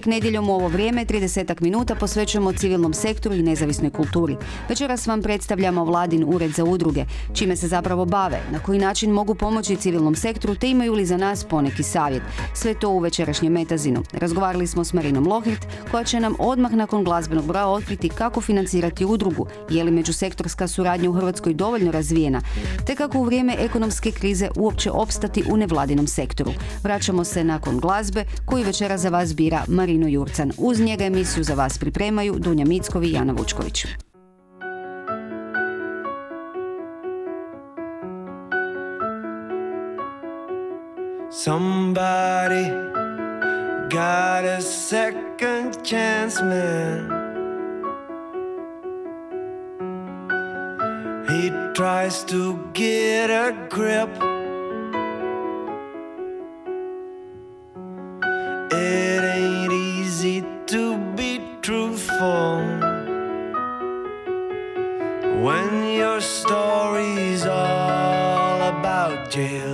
Uvijek nedjeljom u ovo vrijeme 30 minuta posvećujemo civilnom sektoru i nezavisnoj kulturi. Večeras vam predstavljamo Vladin ured za udruge, čime se zapravo bave, na koji način mogu pomoći civilnom sektoru te imaju li za nas poneki savjet. Sve to u večerašnjem metazinu. Razgovarali smo s Marinom Lohrit koja će nam odmah nakon glazbenog broja otkriti kako financirati udrugu, je li međusektorska suradnja u Hrvatskoj dovoljno razvijena, te kako u vrijeme ekonomske krize uopće opstati u nevladinom sektoru. Vraćamo se nakon glazbe koju večera za vas bira Marino Jurcan. Uz njega emisiju za vas pripremaju Dunja Mickovi i Jana Vučković. Somebody got a second chance, man. He tries to get a grip. When your story's all about jail.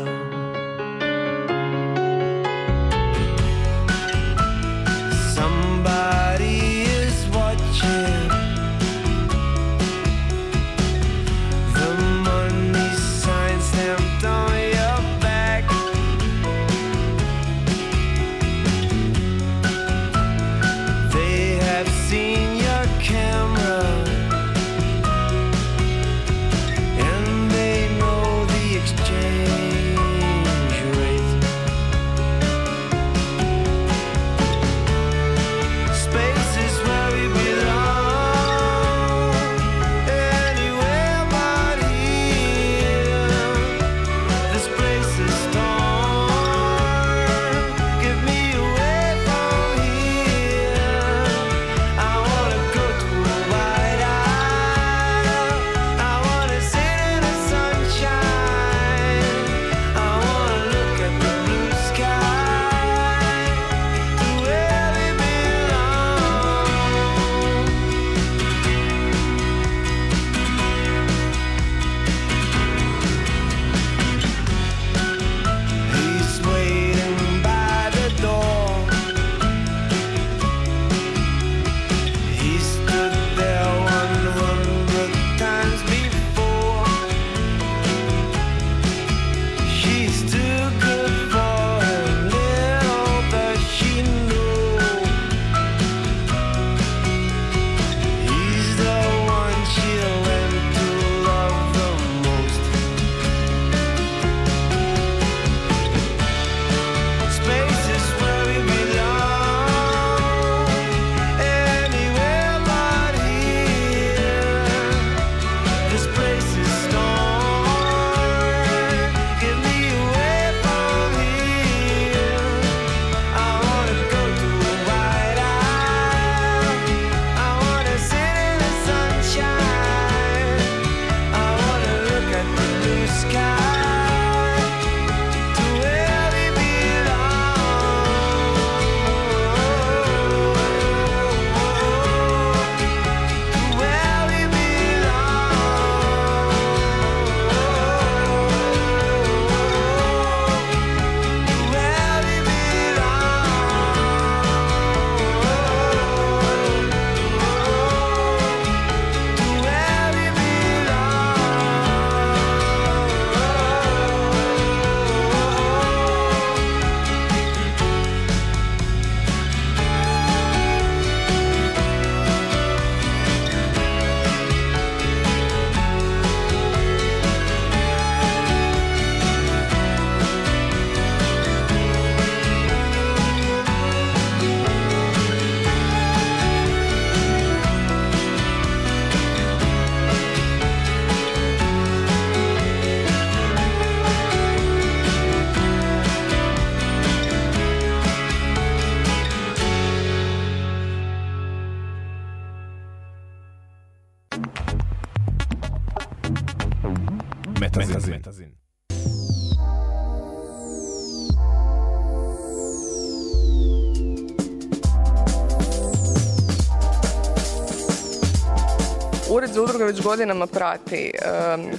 Udruge već godinama prati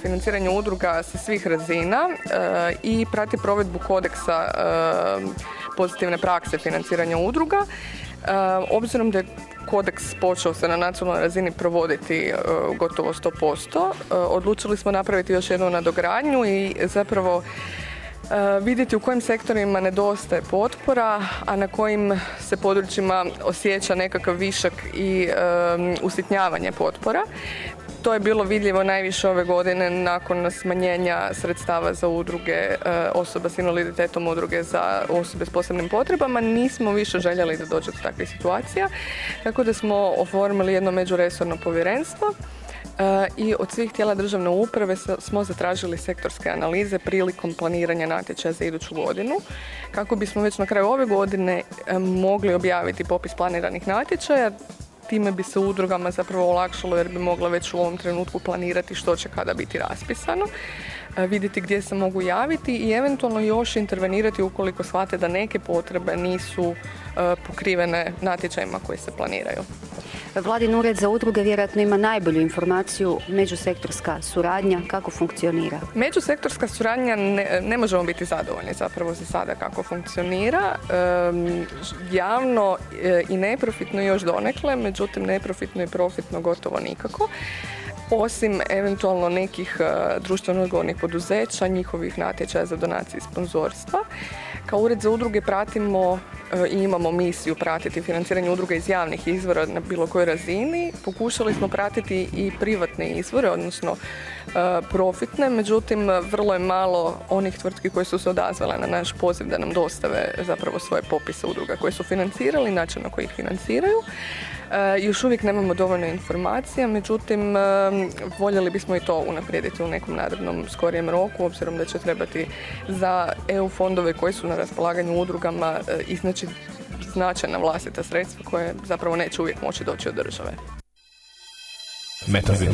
financiranje udruga sa svih razina i prati provedbu kodeksa pozitivne prakse financiranja udruga. Obzirom da je kodeks počeo se na nacionalnoj razini provoditi gotovo 100%, odlučili smo napraviti još jednu nadogradnju i zapravo vidjeti u kojim sektorima nedostaje potpora, a na kojim se područjima osjeća nekakav višak i usitnjavanje potpora. To je bilo vidljivo najviše ove godine nakon smanjenja sredstava za udruge osoba s invaliditetom, udruge za osobe s posebnim potrebama. Nismo više željeli da dođe do takvih situacija, tako da smo oformili jedno međuresorno povjerenstvo i od svih tijela državne uprave smo zatražili sektorske analize prilikom planiranja natječaja za iduću godinu kako bismo već na kraju ove godine mogli objaviti popis planiranih natječaja time bi se udrugama zapravo olakšalo jer bi mogla već u ovom trenutku planirati što će kada biti raspisano, vidjeti gdje se mogu javiti i eventualno još intervenirati ukoliko shvate da neke potrebe nisu pokrivene natječajima koji se planiraju. Vladin ured za udruge vjerojatno ima najbolju informaciju međusektorska suradnja, kako funkcionira? Međusektorska suradnja ne, možemo biti zadovoljni zapravo za sada kako funkcionira. javno e, i neprofitno još donekle, međutim neprofitno i profitno gotovo nikako osim eventualno nekih e, društveno odgovornih poduzeća, njihovih natječaja za donacije i sponzorstva. Kao ured za udruge pratimo e, i imamo misiju pratiti financiranje udruga iz javnih izvora na bilo kojoj razini. Pokušali smo pratiti i privatne izvore, odnosno e, profitne, međutim vrlo je malo onih tvrtki koje su se odazvale na naš poziv da nam dostave zapravo svoje popise udruga koje su financirali, način na koji ih financiraju. E, još uvijek nemamo dovoljno informacija, međutim voljeli bismo i to unaprijediti u nekom narednom skorijem roku, obzirom da će trebati za EU fondove koji su na raspolaganju udrugama e, iznaći značajna vlastita sredstva koje zapravo neće uvijek moći doći od države. Metazin.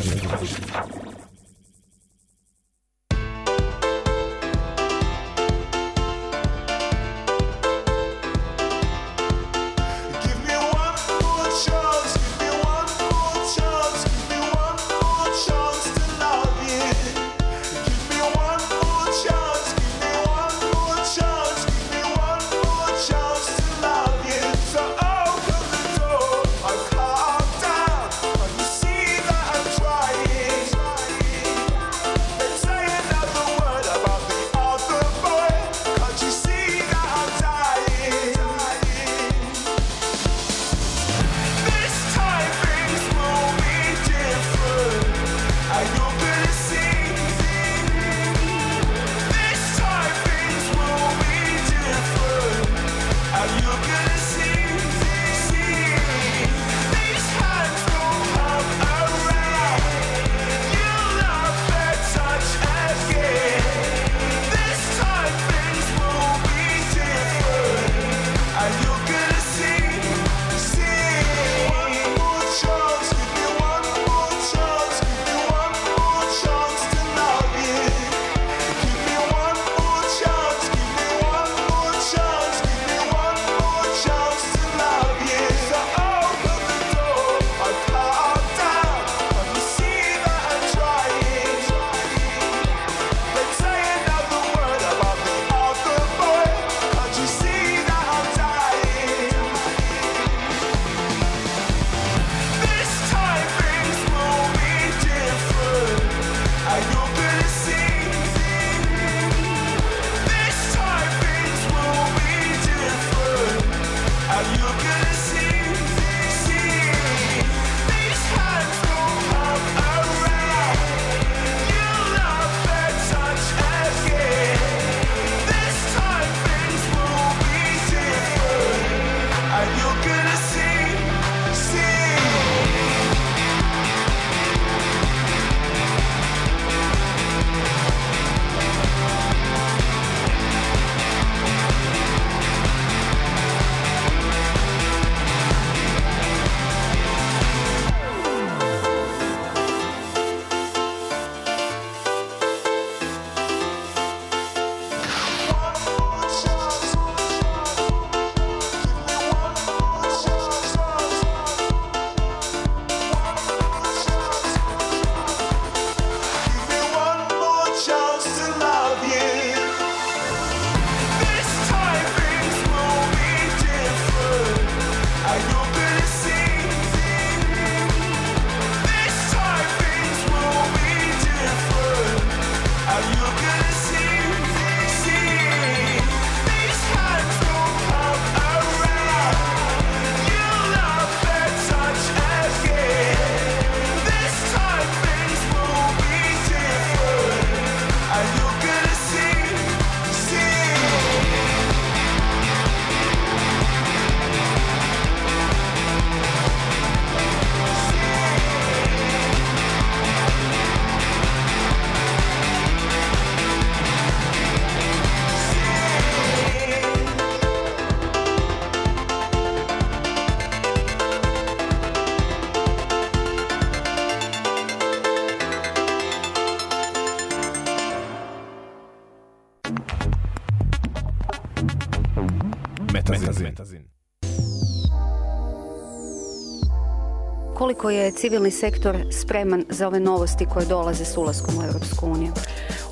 Koliko je civilni sektor spreman za ove novosti koje dolaze s ulaskom u Europsku uniju?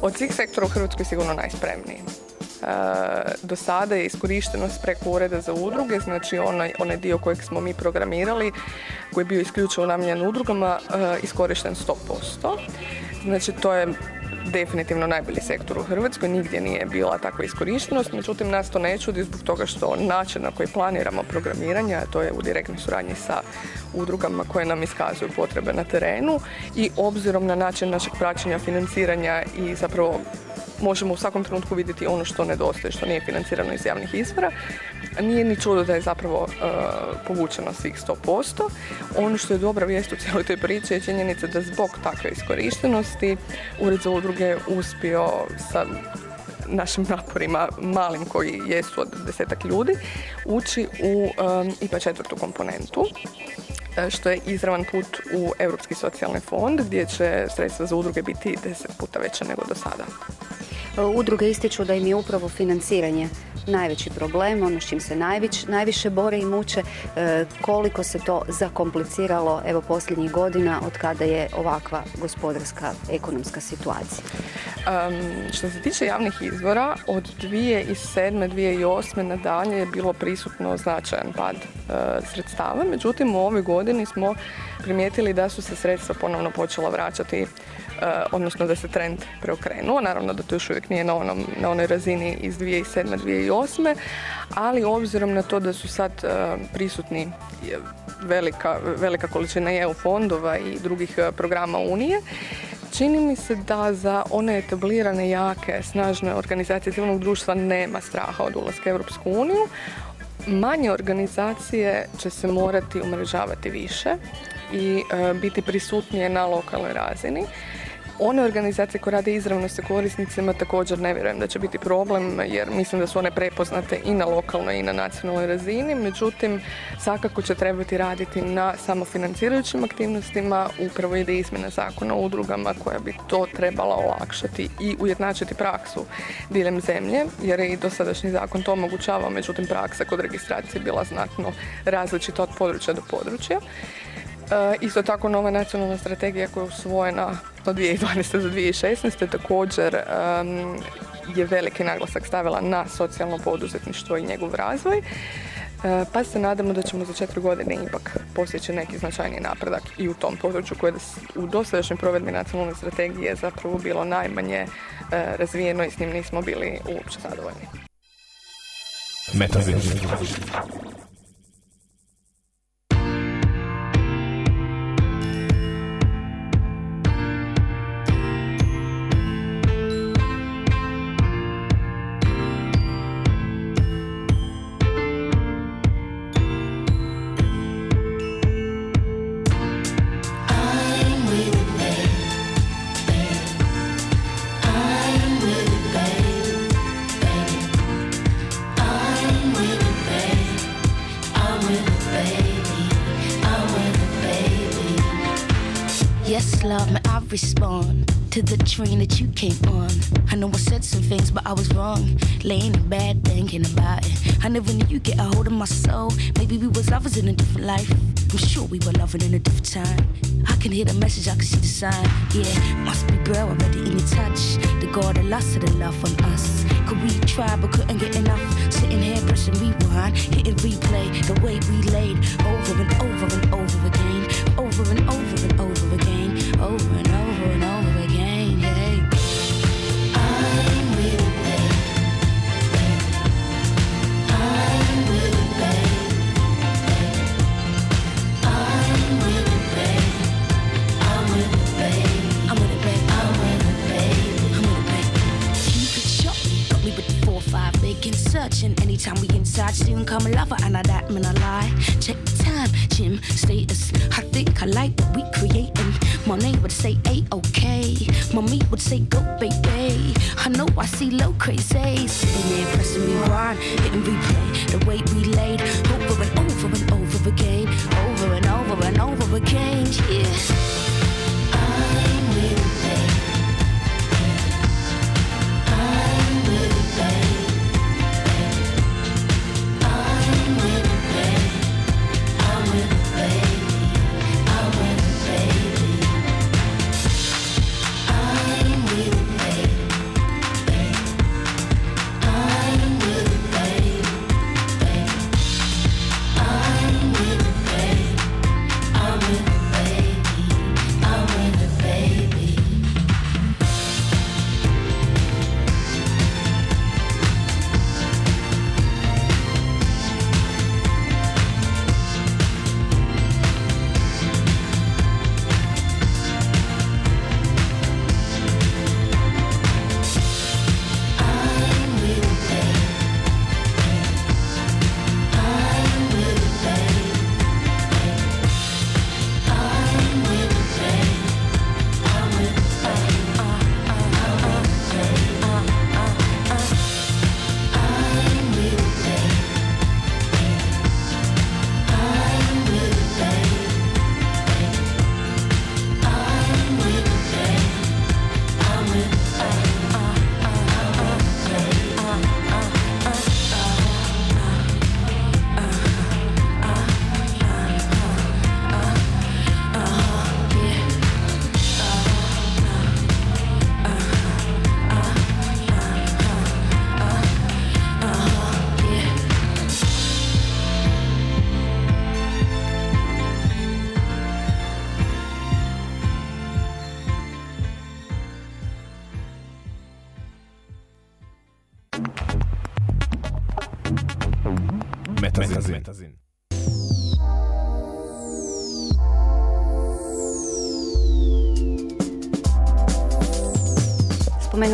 Od svih sektora u Hrvatskoj sigurno najspremniji. E, do sada je iskorištenost preko ureda za udruge, znači onaj, onaj dio kojeg smo mi programirali, koji je bio isključivo namijenjen udrugama, e, iskorišten 100%. Znači to je definitivno najbolji sektor u Hrvatskoj, nigdje nije bila takva iskorištenost, međutim nas to ne čudi zbog toga što način na koji planiramo programiranje, a to je u direktnoj suradnji sa udrugama koje nam iskazuju potrebe na terenu i obzirom na način našeg praćenja financiranja i zapravo možemo u svakom trenutku vidjeti ono što nedostaje, što nije financirano iz javnih izvora. Nije ni čudo da je zapravo uh, povučeno svih 100%. Ono što je dobra vijest u cijeloj toj priči je činjenica da zbog takve iskorištenosti Ured za udruge uspio sa našim naporima malim koji jesu od desetak ljudi ući u um, IPA četvrtu komponentu uh, što je izravan put u Europski socijalni fond gdje će sredstva za udruge biti deset puta veća nego do sada. Udruge ističu da im je upravo financiranje najveći problem, ono s čim se najviše bore i muče, e, koliko se to zakompliciralo evo posljednjih godina od kada je ovakva gospodarska ekonomska situacija. što se tiče javnih izvora, od 2007. 2008. nadalje je bilo prisutno značajan pad e, sredstava, međutim u ovoj godini smo primijetili da su se sredstva ponovno počela vraćati E, odnosno da se trend preokrenuo. Naravno da to još uvijek nije na, onom, na onoj razini iz 2007. 2008. Ali obzirom na to da su sad e, prisutni velika, velika količina EU fondova i drugih e, programa Unije, Čini mi se da za one etablirane, jake, snažne organizacije civilnog društva nema straha od ulaska u Europsku uniju. Manje organizacije će se morati umrežavati više i biti prisutnije na lokalnoj razini. One organizacije koje rade izravno sa korisnicima također ne vjerujem da će biti problem jer mislim da su one prepoznate i na lokalnoj i na nacionalnoj razini, međutim svakako će trebati raditi na samofinancirajućim aktivnostima, upravo ide izmjena zakona o udrugama koja bi to trebala olakšati i ujednačiti praksu diljem zemlje, jer je i dosadašnji zakon to omogućavao, međutim praksa kod registracije bila znatno različita od područja do područja. E, isto tako nova nacionalna strategija koja je usvojena od 2012. do 2016. također je veliki naglasak stavila na socijalno poduzetništvo i njegov razvoj. E, pa se nadamo da ćemo za četiri godine ipak posjeći neki značajni napredak i u tom području koje u dosadašnjoj provedbi nacionalne strategije zapravo bilo najmanje e, razvijeno i s njim nismo bili uopće zadovoljni. To the train that you came on. I know I said some things, but I was wrong. Laying in bed thinking about it. I never knew you'd get a hold of my soul. Maybe we was lovers in a different life. I'm sure we were loving in a different time. I can hear the message, I can see the sign. Yeah, must be real already in your touch. The God that lost of the love on us. Could we try but couldn't get enough? Sitting here pressing rewind, hitting replay the way we laid over and over and over again, over and over making searching. Anytime we inside, soon come a lover, and I that man I lie. Check the time, gym status. I think I like what we creating. My name would say A-OK. My meat would say go, baby. I know I see low crazy. Sitting there pressing me rewind, hitting replay. The way we laid over and over and over again. Over and over and over again, yeah. Metazin.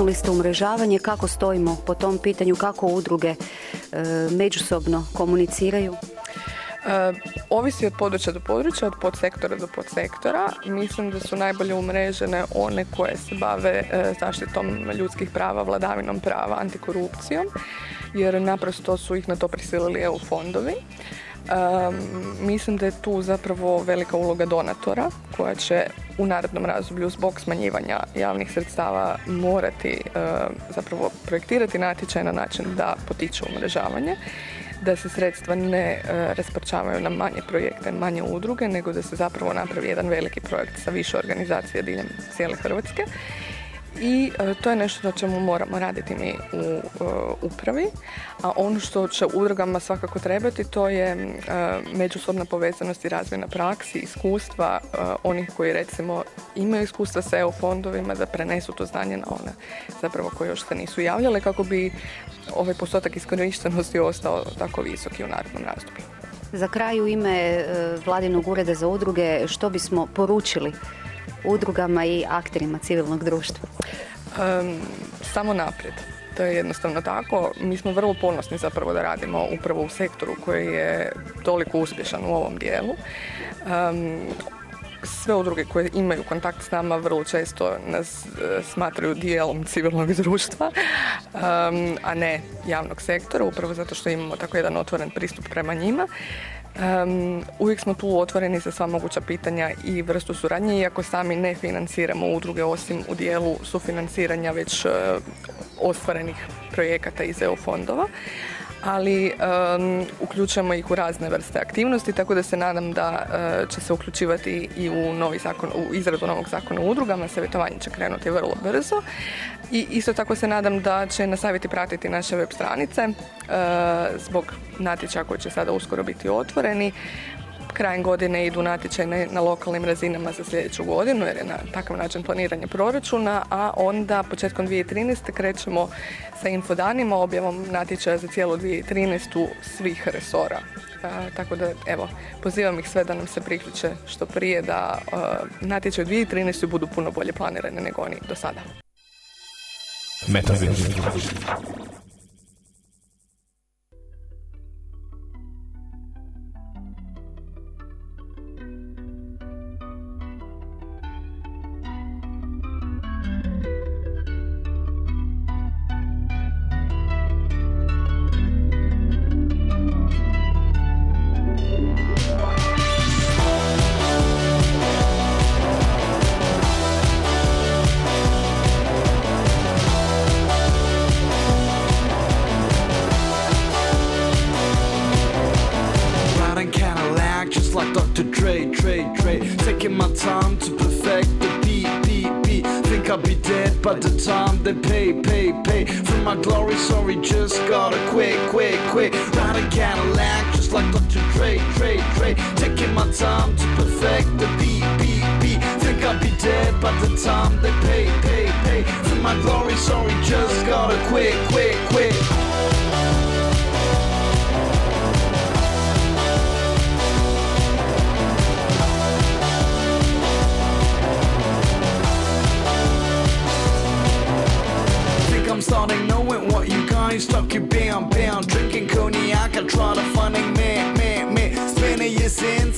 Spomenuli ste umrežavanje, kako stojimo po tom pitanju, kako udruge e, međusobno komuniciraju? E, ovisi od područja do područja, od podsektora do podsektora. Mislim da su najbolje umrežene one koje se bave e, zaštitom ljudskih prava, vladavinom prava, antikorupcijom, jer naprosto su ih na to prisilili EU fondovi. Mislim da je tu zapravo velika uloga donatora koja će u narednom razdoblju zbog smanjivanja javnih sredstava morati zapravo projektirati natječaj na način da potiče umrežavanje da se sredstva ne e, rasprčavaju na manje projekte, manje udruge, nego da se zapravo napravi jedan veliki projekt sa više organizacija diljem cijele Hrvatske i e, to je nešto na čemu moramo raditi mi u e, upravi. A ono što će udrugama svakako trebati to je e, međusobna povezanost i razvojna praksi, iskustva onih koji recimo imaju iskustva sa EU fondovima da prenesu to znanje na one zapravo koje još se nisu javljale kako bi ovaj postotak iskorištenosti ostao tako visoki u narednom razdoblju. Za kraj u ime Vladinog ureda za udruge što bismo poručili udrugama i akterima civilnog društva? samo naprijed. To je jednostavno tako. Mi smo vrlo ponosni zapravo da radimo upravo u sektoru koji je toliko uspješan u ovom dijelu. sve udruge koje imaju kontakt s nama vrlo često nas e, smatraju dijelom civilnog društva, a ne javnog sektora, upravo zato što imamo tako jedan otvoren pristup prema njima. Um, uvijek smo tu otvoreni za sva moguća pitanja i vrstu suradnje, iako sami ne financiramo udruge osim u dijelu sufinanciranja već uh, ostvarenih projekata iz EU fondova ali uključujemo ih u razne vrste aktivnosti, tako da se nadam da uh, će se uključivati i u novi zakon, u izradu novog zakona o udrugama, savjetovanje će krenuti vrlo brzo. I isto tako se nadam da će nastaviti pratiti naše web stranice uh, zbog natječaja koji će sada uskoro biti otvoreni krajem godine idu natječaj na lokalnim razinama za sljedeću godinu jer je na takav način planiranje proračuna, a onda početkom 2013. krećemo sa infodanima, objavom natječaja za cijelu 2013. svih resora. tako da, evo, pozivam ih sve da nam se priključe što prije da natječaj u 2013. budu puno bolje planirane nego oni do sada. Metazin.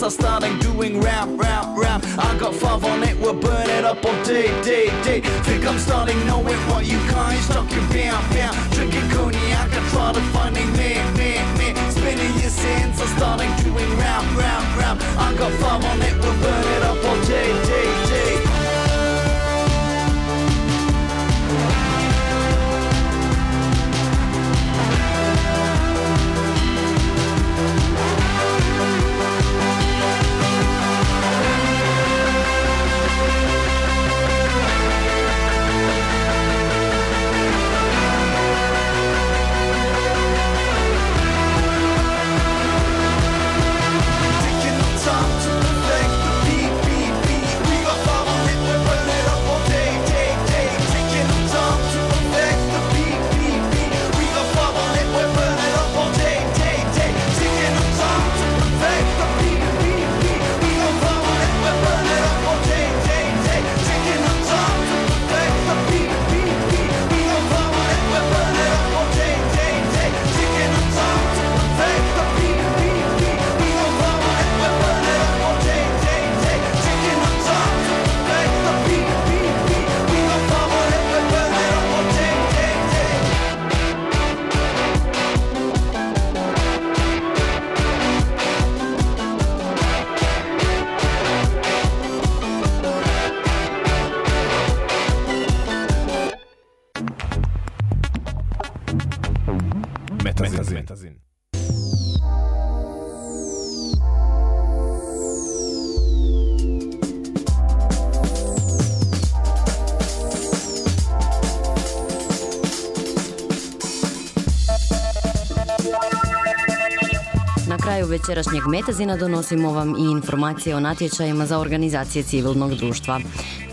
since I started doing rap, rap, rap. I got five on it, we'll burn it up all day, day, day. Think I'm starting knowing what you guys talking about, about. Drinking cognac, I try to find a man, man, man. Spinning your sins, I started doing rap, rap, rap. I got five on it, we'll burn it up all day, day, day. Kraju večerašnjeg metazina donosimo vam i informacije o natječajima za organizacije civilnog društva.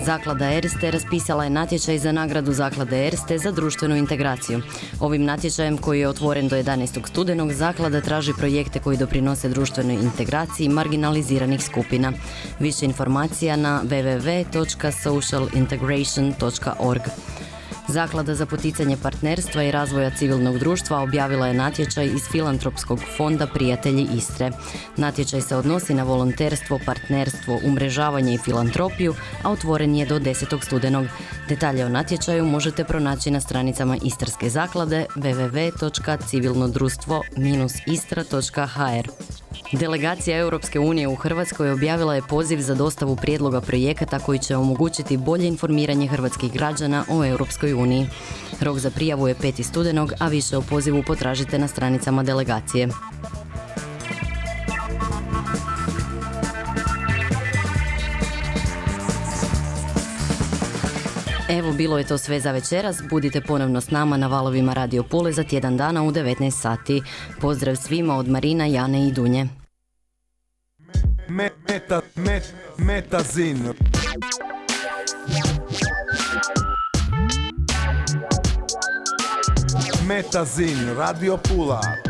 Zaklada Erste raspisala je natječaj za nagradu Zaklade Erste za društvenu integraciju. Ovim natječajem koji je otvoren do 11. studenog Zaklada traži projekte koji doprinose društvenoj integraciji marginaliziranih skupina. Više informacija na www.socialintegration.org. Zaklada za poticanje partnerstva i razvoja civilnog društva objavila je natječaj iz Filantropskog fonda Prijatelji Istre. Natječaj se odnosi na volonterstvo, partnerstvo, umrežavanje i filantropiju, a otvoren je do 10. studenog. Detalje o natječaju možete pronaći na stranicama Istarske zaklade www.civilnodruštvo-istra.hr. Delegacija Europske unije u Hrvatskoj objavila je poziv za dostavu prijedloga projekata koji će omogućiti bolje informiranje hrvatskih građana o Europskoj uniji. Rok za prijavu je 5. studenog, a više o pozivu potražite na stranicama delegacije. Evo, bilo je to sve za večeras. Budite ponovno s nama na valovima Radio Pule za tjedan dana u 19 sati. Pozdrav svima od Marina, Jane i Dunje. Me, meta, met, metazin. Metazin, Radio Pula.